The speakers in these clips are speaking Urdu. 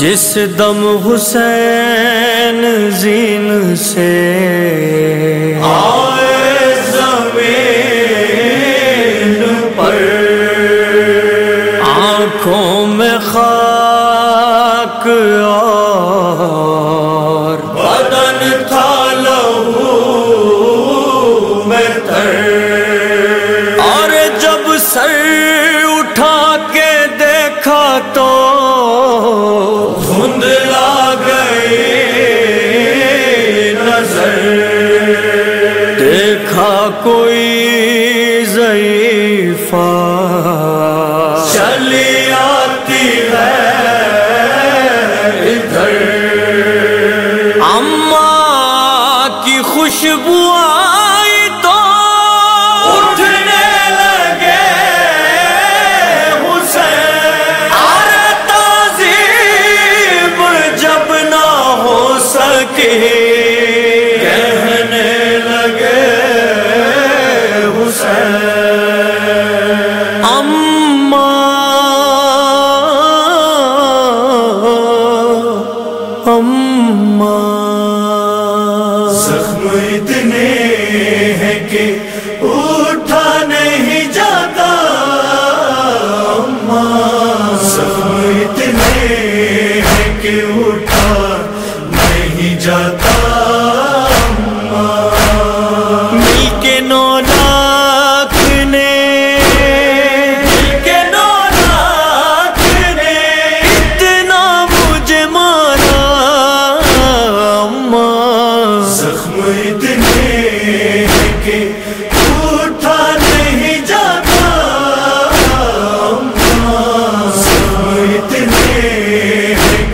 جس دم حسین زین سے دیکھا کوئی ضعیفہ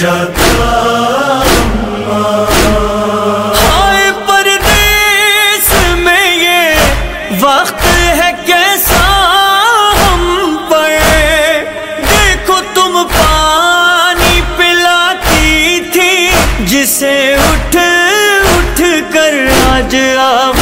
جاتا میں یہ وقت ہے کیسا دیکھو تم پانی پلاتی تھی، جسے اٹھ اٹھ کر آج آپ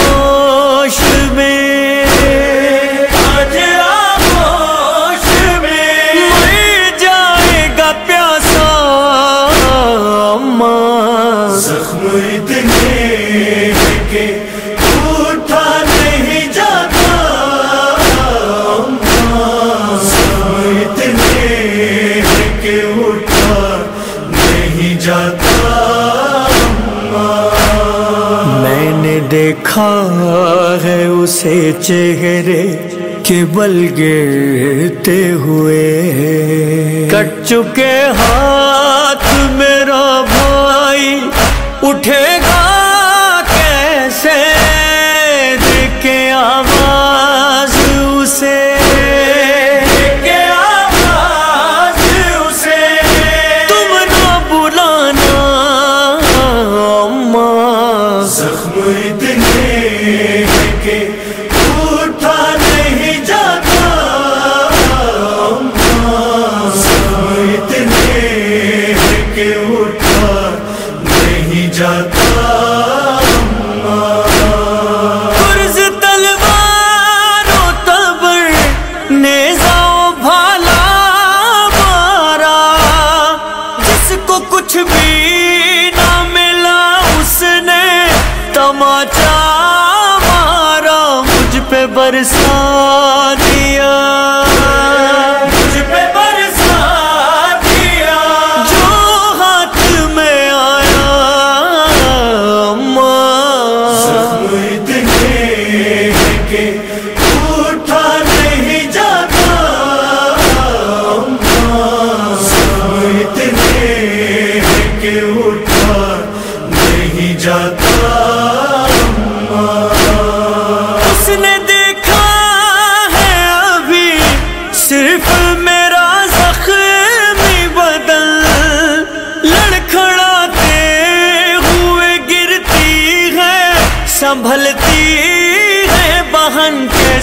زخم اتنے کے اٹھا نہیں جاتا زخم اتنے کے اٹھا نہیں جاتا میں نے دیکھا ہے اسے چہرے کے بل گرتے ہوئے۔ کٹ چکے ہاتھ میرا بھائی اٹھے گا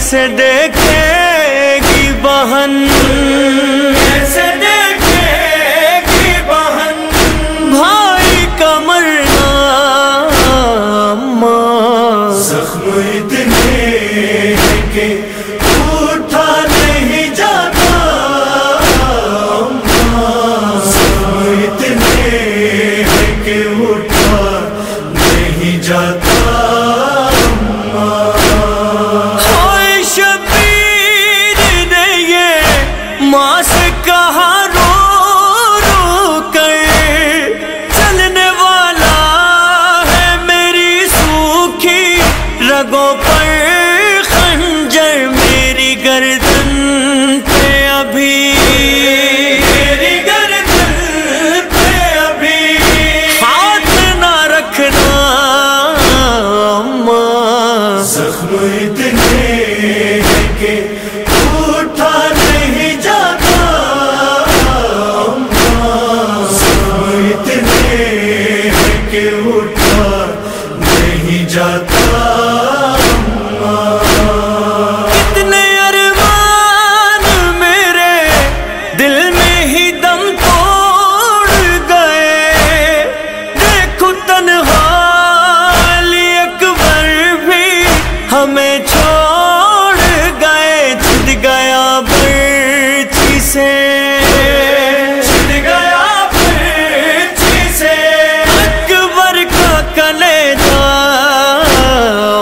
کیسے دیکھے گی بہن۔ کیسے دیکھے گی بہن۔ بھائی کا مرنا ماں۔ زخم اتنے کہ اٹھا نہیں جاتا زخم اتنے کہ اٹھا نہیں جاتا۔ رگوں پر خنجر میری گردن پہ ابھی۔ میری گردن پہ ابھی۔ ہاتھ نہ رکھنا ماں زخم اتنے ہمیں چھوڑ گئے، چھٹ گیا برچی سے۔ چھٹ گیا پھر سے۔ اکبر کا کلے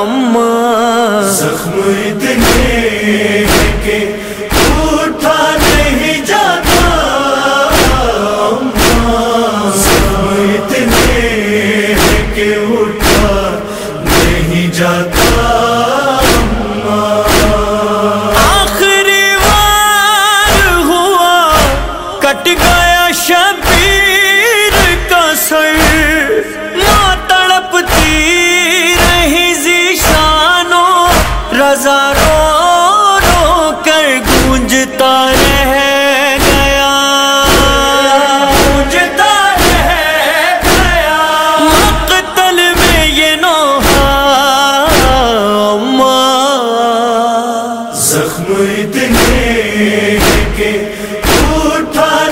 ماں زخم اتنے کہ سارا